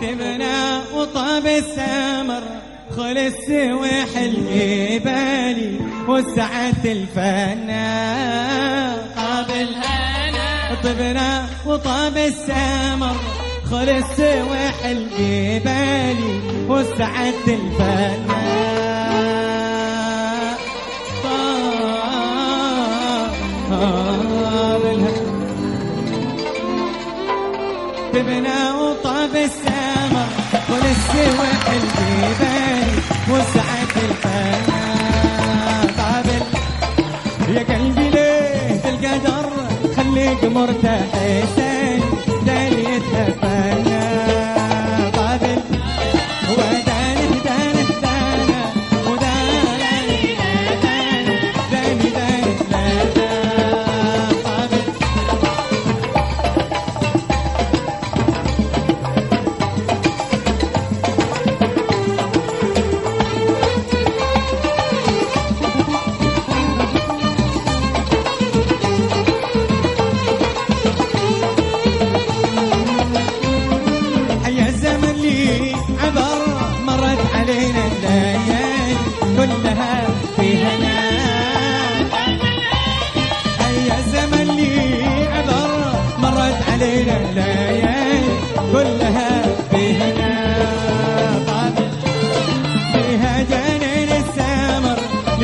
تبنى وطاب السمر خلص وحل بالي وسعة الفنان طاب الهنا. طبنا وطاب السمر خلص وحل بالي وسعة الفنان طاب الهنا تبنى وطاب السمر وللسوى قلبي بالي وسعت الفنان طاب ال- يا قلبي ليه القدر خليك مرتاح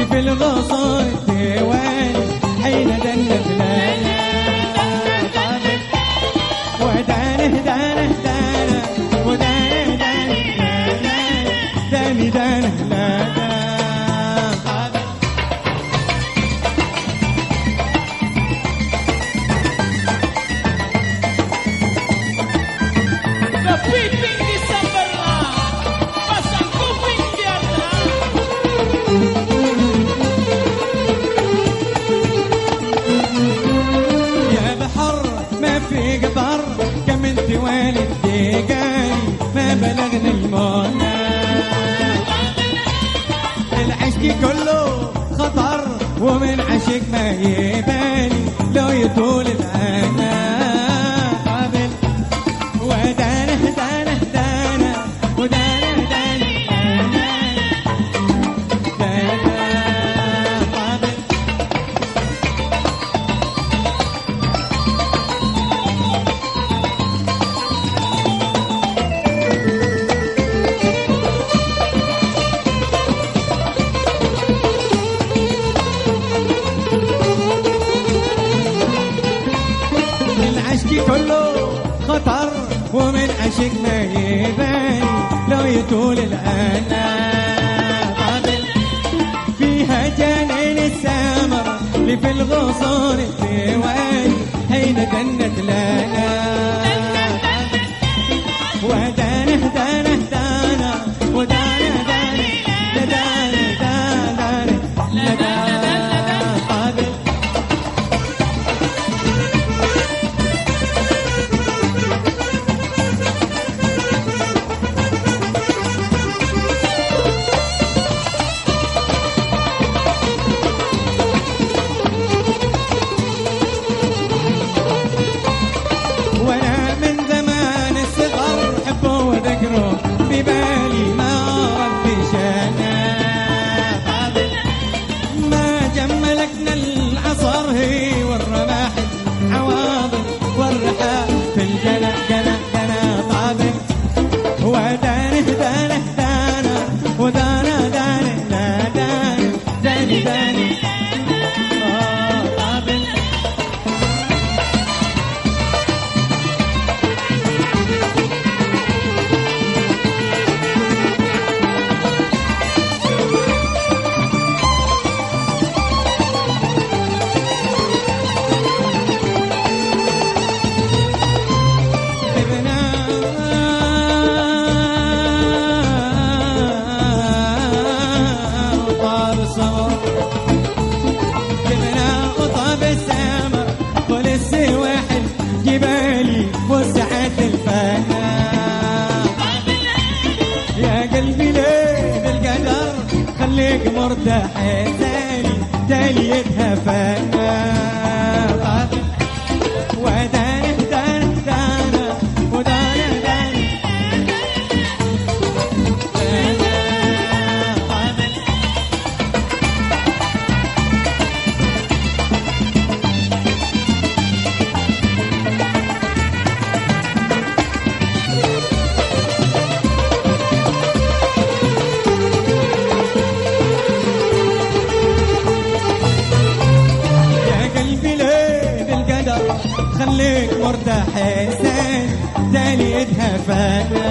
اللي في الغصون الديوان حين دنت لنا طابت ودانه دانه دانه ودانه دانه دانه دانه دانه طابت العشق كله خطر ومن عشق ما يبالي لو يطول العنا عشق ما يبان لو يطول الأنا قابل فيها جنين السمر اللي في الغصون الديوان. Dana. قلبي ليه بالقدر خليك مرتاح تالي تاليتها فنان تالي يدها فانا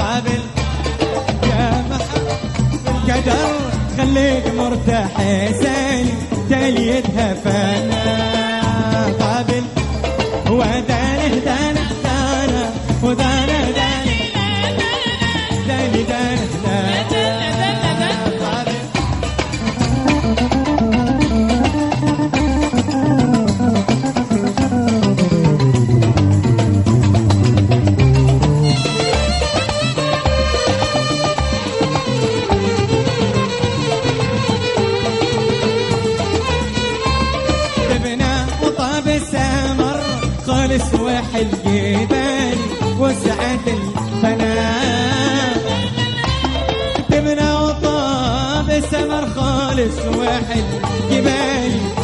قابل. يا محب القدر خليك مرتاح حسين تالي يدها فانا قابل. ودانه خالص وحل جبال وسعة الفناء. تبنى وطاب السمر خالص وحل جبال.